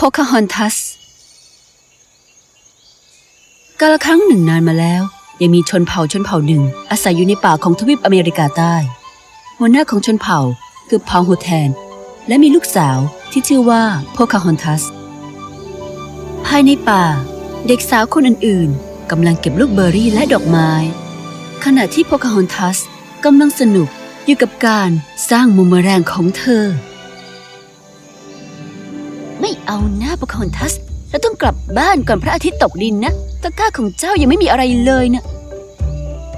โพคาฮอนทัสกาลครั้งหนึ่งนานมาแล้ว ยังมีชนเผ่าชนเผ่าหนึ่ง อาศัยอยู่ในป่าของทวีปอเมริกาใต้ หัวหน้าของชนเผ่าคือพาวโฮแทน และมีลูกสาวที่ชื่อว่าโพคาฮอนทัส ภายในป่า เด็กสาวคนอื่นๆกำลังเก็บลูกเบอร์รี่และดอกไม้ ขณะที่โพคาฮอนทัสกำลังสนุกอยู่กับการสร้างมุมเมอแรงของเธอ เอาหน้าโพคอนทัส เราต้องกลับบ้านก่อนพระอาทิตย์ตกดินนะตะกร้าของเจ้ายังไม่มีอะไรเลยนะ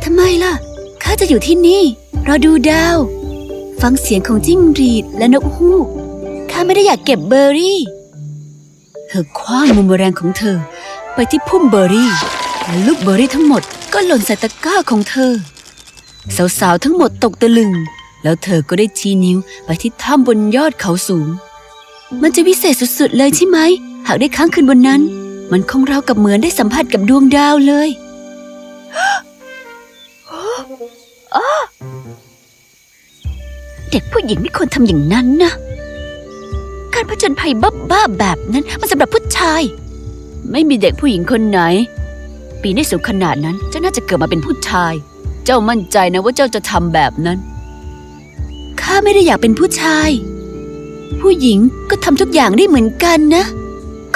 ทำไมล่ะ ข้าจะอยู่ที่นี่ รอดูดาว ฟังเสียงของจิ้งหรีดและนกฮูก ข้าไม่ได้อยากเก็บเบอร์รี่ เธอคว้างมุมแรงของเธอ ไปที่พุ่มเบอร์รี่และลูกเบอร์รี่ทั้งหมดก็หล่นใส่ตะกร้าของเธอ สาวๆทั้งหมดตกตะลึง แล้วเธอก็ได้ชี้นิ้วไปที่ถ้ำบนยอดเขาสูง มันจะวิเศษสุดๆเลยใช่ไหม หากได้ค้างคืนบนนั้น มันคงราวกับเหมือนได้สัมผัสกับดวงดาวเลยเด็กผู้หญิงไม่ควรทำอย่างนั้นนะ การผจญภัยบ้าๆแบบนั้น มันสำหรับผู้ชาย ไม่มีเด็กผู้หญิงคนไหน ปีนได้สูงขนาดนั้น เจ้าน่าจะเกิดมาเป็นผู้ชาย เจ้ามั่นใจนะว่าเจ้าจะทำแบบนั้น ข้าไม่ได้อยากเป็นผู้ชาย ผู้หญิงก็ทำทุกอย่างได้เหมือนกันนะ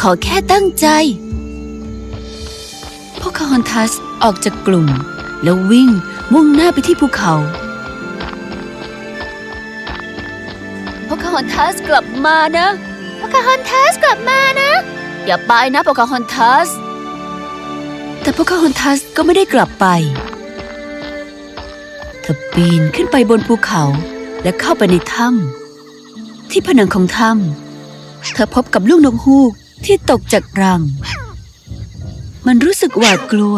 ขอแค่ตั้งใจพวกคาฮอนทัสออกจากกลุ่ม แล้ววิ่งมุ่งหน้าไปที่ภูเขาพวกคาฮอนทัสกลับมานะพวกคาฮอนทัสกลับมานะ อย่าไปนะพวกคาฮอนทัส แต่พวกคาฮอนทัสก็ไม่ได้กลับไป เธอปีนขึ้นไปบนภูเขาและเข้าไปในถ้ำ ที่ผนังของถ้ำเธอพบกับลูกนกฮูกที่ตกจากรัง มันรู้สึกหวาดกลัว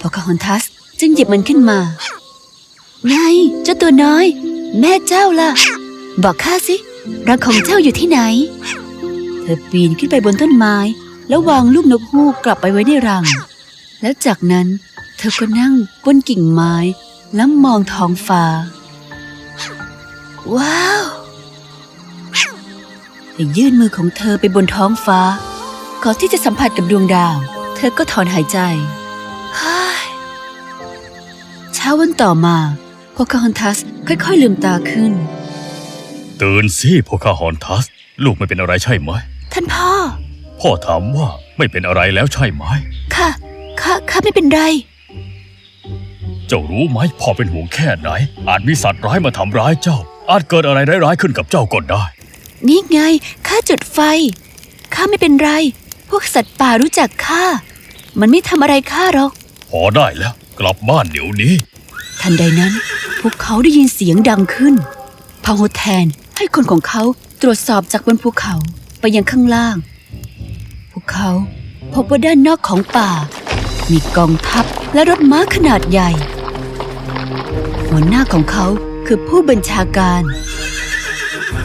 พอคาฮอนทัสจึงหยิบมันขึ้นมาไงเจ้าตัวน้อย แม่เจ้าล่ะ บอกข้าสิรังของเจ้าอยู่ที่ไหน เธอปีนขึ้นไปบนต้นไม้ แล้ววางลูกนกฮูกกลับไปไว้ในรัง แล้วจากนั้นเธอก็นั่งบนกิ่งไม้แล้วมองท้องฟ้า ว้าว เธอยื่นมือของเธอไปบนท้องฟ้าก่อนที่จะสัมผัสกับดวงดาว เธอก็ถอนหายใจฮ่ายเช้าวันต่อมาโพคาฮอนทัสค่อยๆลืมตาขึ้น ตื่นสิโพคาฮอนทัส ลูกไม่เป็นอะไรใช่ไหม ท่านพ่อ พ่อถามว่าไม่เป็นอะไรแล้วใช่ไหม ค่ะ ค่ะ ค่ะไม่เป็นไร เจ้ารู้ไหมพ่อเป็นห่วงแค่ไหน อาจมีสัตว์ร้ายมาทำร้ายเจ้า อาจเกิดอะไรร้ายๆขึ้นกับเจ้าก็ได้ นี่ไงข้าจุดไฟข้าไม่เป็นไร พวกสัตว์ป่ารู้จักข้า มันไม่ทำอะไรข้าหรอก พอได้แล้ว กลับบ้านเดี๋ยวนี้ ทันใดนั้น พวกเขาได้ยินเสียงดังขึ้นพาโฮแทนให้คนของเขาตรวจสอบจากบนภูเขาไปยังข้างล่าง พวกเขาพบว่าด้านนอกของป่า มีกองทัพและรถม้าขนาดใหญ่ หัวหน้าของเขาคือผู้บัญชาการ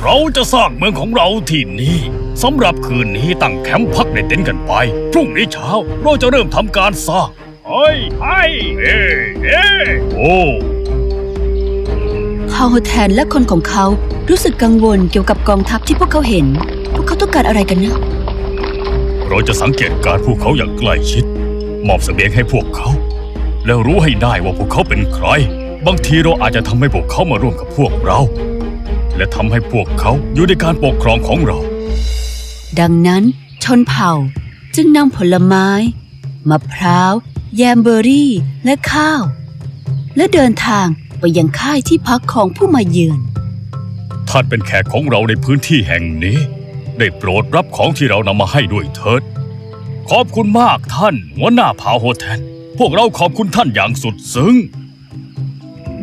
เราจะสร้างเมืองของเราที่นี่สำหรับคืนนี้ตั้งแคมป์พักในเต็นท์กันไป พรุ่งนี้เช้าเราจะเริ่มทำการสร้างเฮ้ยเฮ้ยเฮ้เฮ้โอ้พาโฮแทนและคนของเขารู้สึกกังวลเกี่ยวกับกองทัพที่พวกเขาเห็น พวกเขาต้องการอะไรกันนะเราจะสังเกตการณ์พวกเขาอย่างใกล้ชิด มอบเสบียงให้พวกเขา แล้วรู้ให้ได้ว่าพวกเขาเป็นใคร บางทีเราอาจจะทำให้พวกเขามาร่วมกับพวกเรา และทำให้พวกเขาอยู่ในการปกครองของเรา ดังนั้นชนเผ่าจึงนำผลไม้ มะพร้าว แยมเบอร์รี่ และข้าว และเดินทางไปยังค่ายที่พักของผู้มาเยือน ท่านเป็นแขกของเราในพื้นที่แห่งนี้ ได้โปรดรับของที่เรานำมาให้ด้วยเถิด ขอบคุณมากท่านหัวหน้าพาโฮแทน พวกเราขอบคุณท่านอย่างสุดซึ้ง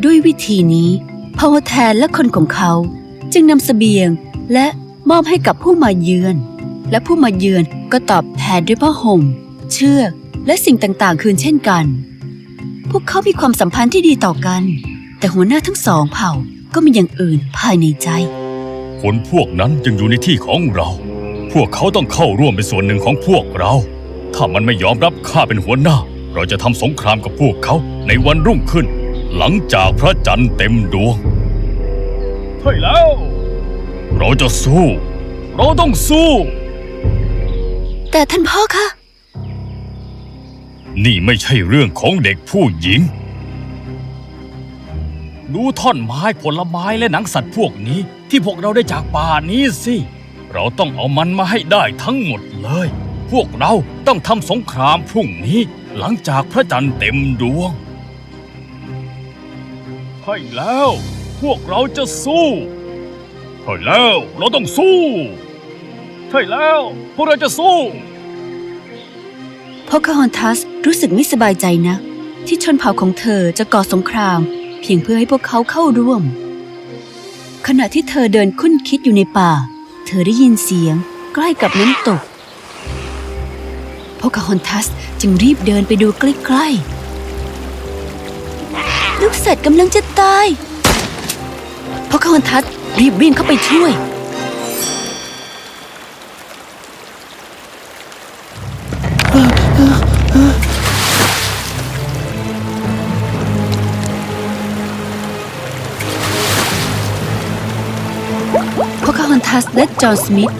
ด้วยวิธีนี้พาวแทนและคนของเขา จึงนำเสบียงและมอบให้กับผู้มาเยือน และผู้มาเยือนก็ตอบแทนด้วยผ้าห่ม เชือกและสิ่งต่างๆ คืนเช่นกัน พวกเขามีความสัมพันธ์ที่ดีต่อกัน แต่หัวหน้าทั้งสองเผ่าก็มีอย่างอื่นภายในใจ คนพวกนั้นยังอยู่ในที่ของเรา พวกเขาต้องเข้าร่วมเป็นส่วนหนึ่งของพวกเรา ถ้ามันไม่ยอมรับข้าเป็นหัวหน้า เราจะทำสงครามกับพวกเขาในวันรุ่งขึ้น หลังจากพระจันทร์เต็มดวง ใช่แล้ว เราจะสู้ เราต้องสู้ แต่ท่านพ่อคะ นี่ไม่ใช่เรื่องของเด็กผู้หญิง ดูท่อนไม้ผลไม้และหนังสัตว์พวกนี้ ที่พวกเราได้จากป่านี้สิ เราต้องเอามันมาให้ได้ทั้งหมดเลย พวกเราต้องทำสงครามพรุ่งนี้ หลังจากพระจันทร์เต็มดวงใช่แล้ว พวกเราจะสู้ใช่แล้วเราต้องสู้ ใช่แล้วพวกเราจะสู้พอคาฮอนทัสรู้สึกไม่สบายใจนะ ที่ชนเผ่าของเธอจะก่อสงคราม เพียงเพื่อให้พวกเขาเข้าร่วม ขณะที่เธอเดินคุ้นคิดอยู่ในป่า เธอได้ยินเสียงใกล้กับน้ำตกพอคาฮอนทัสจึงรีบเดินไปดูใกล้ๆ ลูกสัตว์กำลังจะตาย พอคาฮอนทัสรีบวิ่งเข้าไปช่วย พวกเขาฮันทัสและจอห์นสมิธ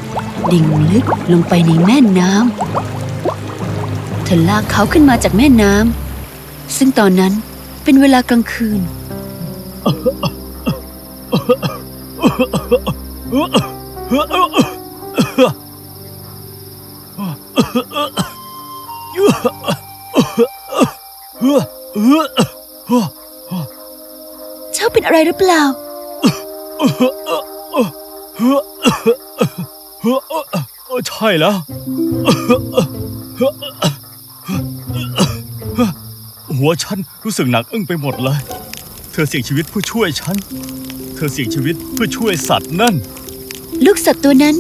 ดิ่งลึกลงไปในแม่น้ำเธอลากเขาขึ้นมาจากแม่น้ำซึ่งตอนนั้นเป็นเวลากลางคืน เจ้าเป็นอะไรหรือเปล่า ใช่แล้ว หัวฉันรู้สึกหนักอึ้งไปหมดเลย เธอเสี่ยงชีวิตเพื่อช่วยฉัน เธอเสี่ยงชีวิตเพื่อช่วยสัตว์นั่น ลูกสัตว์ตัวนั้น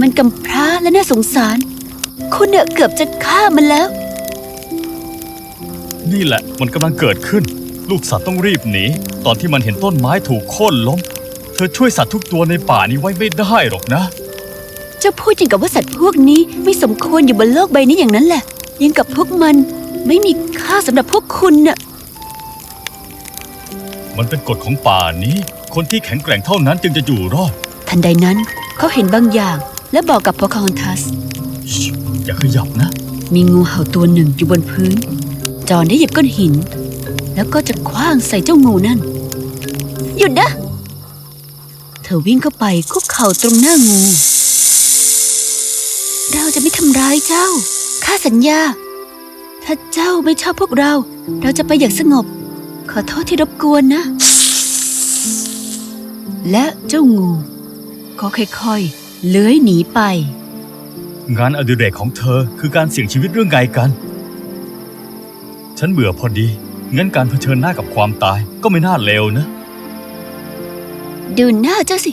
มันกำพร้าและน่าสงสาร คุณเนี่ยเกือบจะฆ่ามันแล้ว นี่แหละมันกำลังเกิดขึ้น ลูกสัตว์ต้องรีบหนีตอนที่มันเห็นต้นไม้ถูกโค่นล้ม เธอช่วยสัตว์ทุกตัวในป่านี้ไว้ไม่ได้หรอกนะ เจ้าพูดอย่างกับว่าสัตว์พวกนี้ไม่สมควรอยู่บนโลกใบนี้อย่างนั้นแหละยังกับพวกมันไม่มีค่าสำหรับพวกคุณน่ะ มันเป็นกฎของป่านี้ คนที่แข็งแกร่งเท่านั้นจึงจะอยู่รอด ทันใดนั้นเขาเห็นบางอย่างและบอกกับโพคาฮอนทัสชิอย่าขยับนะ มีงูเห่าตัวหนึ่งอยู่บนพื้น จอนได้หยิบก้อนหิน แล้วก็จะคว้างใส่เจ้างูนั่น หยุดนะ เธอวิ่งเข้าไปคุกเข่าตรงหน้างู เราจะไม่ทำร้ายเจ้า ข้าสัญญา ถ้าเจ้าไม่ชอบพวกเรา เราจะไปอย่างสงบ ขอโทษที่รบกวนนะ และเจ้างู ก็ค่อยๆ เลื้อยหนีไป งานอดิเรกของเธอคือการเสี่ยงชีวิตเรื่องไงกัน ฉันเบื่อพอดี งั้นการเผชิญหน้ากับความตายก็ไม่น่าเลวนะ ดูหน้าเจ้าสิ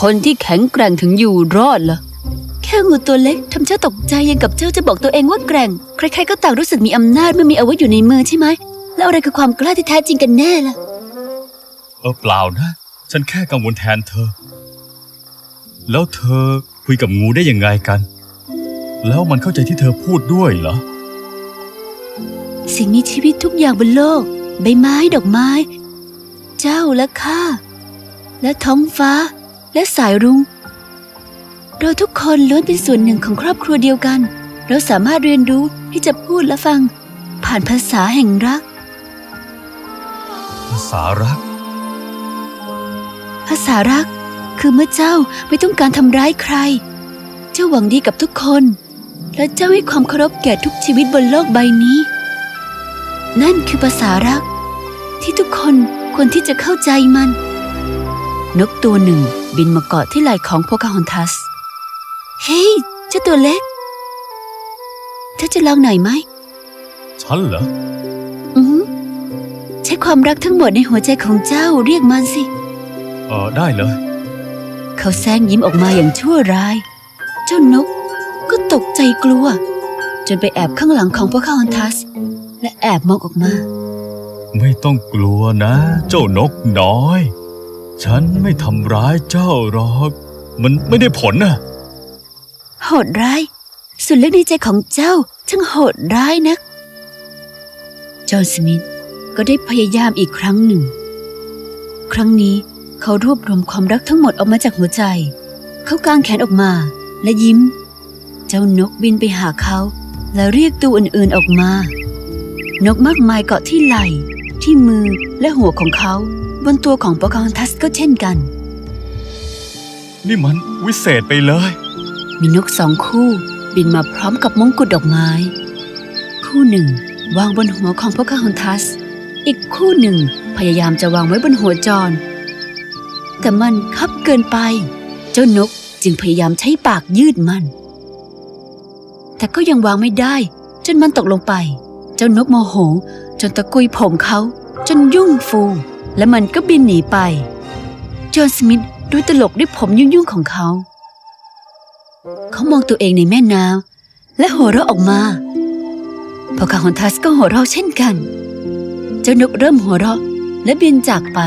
คนที่แข็งแกร่งถึงอยู่รอดเหรอ แค่งูตัวเล็กทำเจ้าตกใจยังกับเจ้าจะบอกตัวเองว่าแกร่ง ใครๆก็ต่างรู้สึกมีอำนาจเมื่อมีอาวุธอยู่ในมือใช่ไหม แล้วอะไรคือความกล้าที่แท้จริงกันแน่ล่ะ เออเปล่านะ ฉันแค่กังวลแทนเธอ แล้วเธอคุยกับงูได้ยังไงกัน แล้วมันเข้าใจที่เธอพูดด้วยเหรอ สิ่งมีชีวิตทุกอย่างบนโลก ใบไม้ดอกไม้ เจ้าและข้าและท้องฟ้า และสายรุง้ง เราทุกคนล้วนเป็นส่วนหนึ่งของครอบครัวเดียวกัน เราสามารถเรียนรู้ที่จะพูดและฟัง ผ่านภาษาแห่งรัก ภาษารัก ภาษารัก คือเมื่อเจ้าไม่ต้องการทำร้ายใคร เจ้าหวังดีกับทุกคน และเจ้าให้ความเคารพแก่ทุกชีวิตบนโลกใบนี้ นั่นคือภาษารัก ที่ทุกคนควรที่จะเข้าใจมัน นกตัวหนึ่งบินมาเกาะที่ไหล่ของโพคาฮอนทัส เฮ้ยเจ้าตัวเล็กเจ้าจะลองหน่อยไหม ฉันเหรอ อือหือใช้ความรักทั้งหมดในหัวใจของเจ้าเรียกมันสิ เออได้เลย เขาแซงยิ้มออกมาอย่างชั่วร้าย เจ้านกก็ตกใจกลัว จนไปแอบข้างหลังของพวกเขาฮันทัส และแอบมองออกมา ไม่ต้องกลัวนะ เจ้านกน้อย ฉันไม่ทำร้ายเจ้าหรอก มันไม่ได้ผลนะ โหดร้ายสุดลึกในใจของเจ้าช่างโหดร้ายนัก จอห์นสมิธก็ได้พยายามอีกครั้งหนึ่ง ครั้งนี้เขารวบรวมความรักทั้งหมดออกมาจากหัวใจ เขากางแขนออกมาและยิ้ม เจ้านกบินไปหาเขาและเรียกตัวอื่นๆออกมา นกมากมายเกาะที่ไหล่ ที่มือและหัวของเขา บนตัวของปคาฮอนทัสก็เช่นกัน นี่มันวิเศษไปเลย มีนกสองคู่บินมาพร้อมกับมงกุฎดอกไม้ คู่หนึ่ง วางบนหัวของพระคาฮอนทัส อีกคู่หนึ่งพยายามจะวางไว้บนหัวจอนแต่มันคับเกินไป เจ้านกจึงพยายามใช้ปากยืดมัน แต่ก็ยังวางไม่ได้ จนมันตกลงไป เจ้านกโมโห จนตะกุยผมเขา จนยุ่งฟู และมันก็บินหนีไป จอห์นสมิธดูตลกด้วยผมยุ่งๆของเขา เขามองตัวเองในแม่น้ำและหัวเราะออกมาพอคาฮอนทัสก็หัวเราะเช่นกัน เจ้านกเริ่มหัวเราะและบินจากไป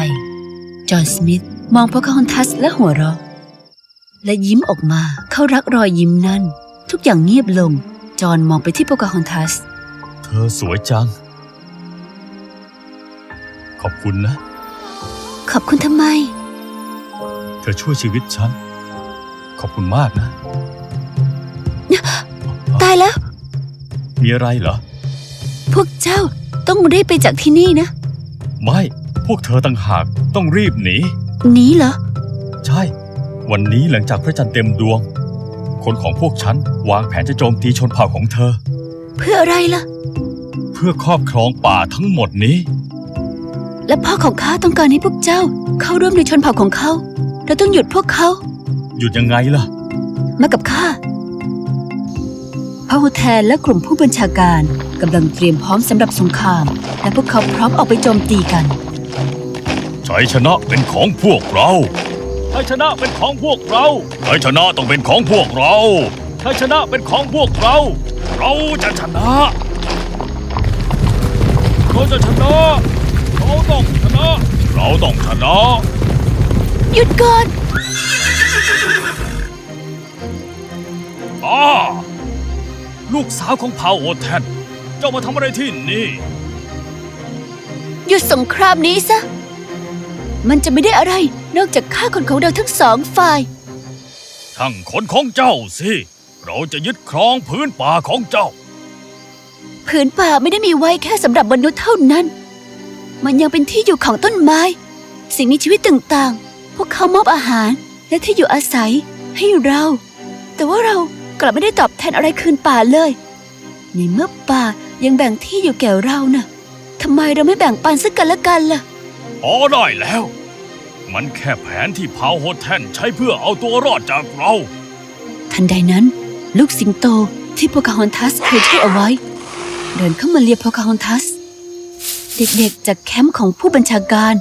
จอห์นสมิธมองพอคาฮอนทัสและหัวเราะ และยิ้มออกมาเขารักรอยยิ้มนั้น ทุกอย่างเงียบลง จอห์นมองไปที่โปกาฮอนทัส เธอสวยจัง ขอบคุณนะ ขอบคุณทำไม เธอช่วยชีวิตฉัน ขอบคุณมากนะตายแล้ว มีอะไรเหรอ พวกเจ้าต้องรีบไปจากที่นี่นะ ไม่ พวกเธอต่างหากต้องรีบหนี หนีเหรอ ใช่ วันนี้หลังจากพระจันทร์เต็มดวง คนของพวกฉันวางแผนจะโจมตีชนเผ่าของเธอ เพื่ออะไรล่ะ เพื่อครอบครองป่าทั้งหมดนี้ และพ่อของข้าต้องการให้พวกเจ้า เข้าร่วมในชนเผ่าของเขา เราต้องหยุดพวกเขา หยุดยังไงล่ะ มากับข้า พระโฮแทนและกลุ่มผู้บัญชาการกำลังเตรียมพร้อมสำหรับสงคราม และพวกเขาพร้อมออกไปโจมตีกัน ชัยชนะเป็นของพวกเราชัยชนะเป็นของพวกเราชัยชนะต้องเป็นของพวกเราชัยชนะเป็นของพวกเรา เราจะชนะเราจะชนะเราต้องชนะ เราต้องชนะ หยุดก่อนอา ลูกสาวของเผ่าโอแทน เจ้ามาทำอะไรที่นี่ หยุดสงครามนี้ซะ มันจะไม่ได้อะไร นอกจากฆ่าคนของเราทั้งสองฝ่าย ช่างคนของเจ้าสิ เราจะยึดครองพื้นป่าของเจ้า ผืนป่าไม่ได้มีไว้แค่สำหรับมนุษย์เท่านั้น มันยังเป็นที่อยู่ของต้นไม้ สิ่งมีชีวิตต่างๆ พวกเขามอบอาหารและที่อยู่อาศัยให้เรา แต่ว่าเรา กลับไม่ได้ตอบแทนอะไรคืนป่าเลย ในเมื่อป่ายังแบ่งที่อยู่แก่เราน่ะทำไมเราไม่แบ่งปันซึ่งกันและกันล่ะพอได้แล้ว มันแค่แผนที่เผาโฮแทนใช้เพื่อเอาตัวรอดจากเรา ทันใดนั้น ลูกสิงโตที่โพคาฮอนทัสเคยช่วยเอาไว้ เดินเข้ามาเลียโพคาฮอนทัส เด็กๆจากแคมป์ของผู้บัญชาการ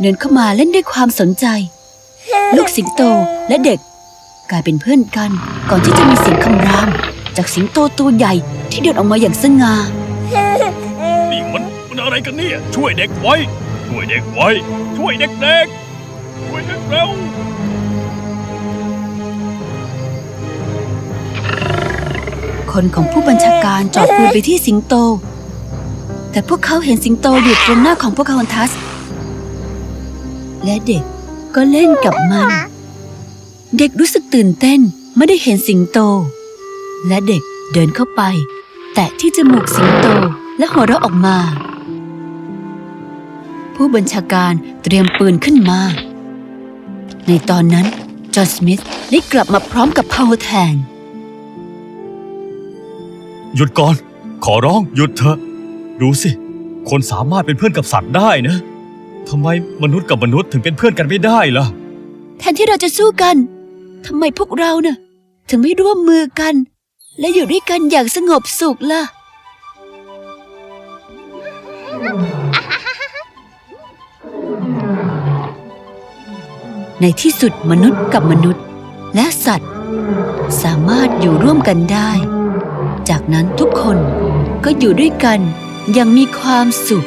เดินเข้ามาเล่นด้วยความสนใจ ลูกสิงโตและเด็ก กลายเป็นเพื่อนกัน ก่อนที่จะมีเสียงคำราม จากสิงโตตัวใหญ่ที่เดินออกมาอย่างสง่านี่มันมันอะไรกันเนี่ย ช่วยเด็กไว้ ช่วยเด็กไว้ ช่วยเด็กๆช่วยเด็กเร็วคนของผู้บัญชาการจอดปืนไปที่สิงโต แต่พวกเขาเห็นสิงโตอยู่ตรงหน้าของพวกคาฮอนทัส และเด็กก็เล่นกับมัน เด็กรู้สึกตื่นเต้นไม่ได้เห็นสิงโต และเด็กเดินเข้าไป แตะที่จมูกสิงโตและหัวเราะออกมา ผู้บัญชาการเตรียมปืนขึ้นมา ในตอนนั้น จอห์นสมิธได้กลับมาพร้อมกับพาวแทน หยุดก่อน ขอร้องหยุดเถอะ ดูสิ คนสามารถเป็นเพื่อนกับสัตว์ได้นะทำไมมนุษย์กับมนุษย์ถึงเป็นเพื่อนกันไม่ได้ล่ะ แทนที่เราจะสู้กัน ทำไมพวกเราเนะ่ะถึงไม่ร่วมมือกัน และอยู่ด้วยกันอย่างสงบสุขล่ะ ในที่สุดมนุษย์กับมนุษย์ และสัตว์ สามารถอยู่ร่วมกันได้ จากนั้นทุกคนก็อยู่ด้วยกันอย่างมีความสุข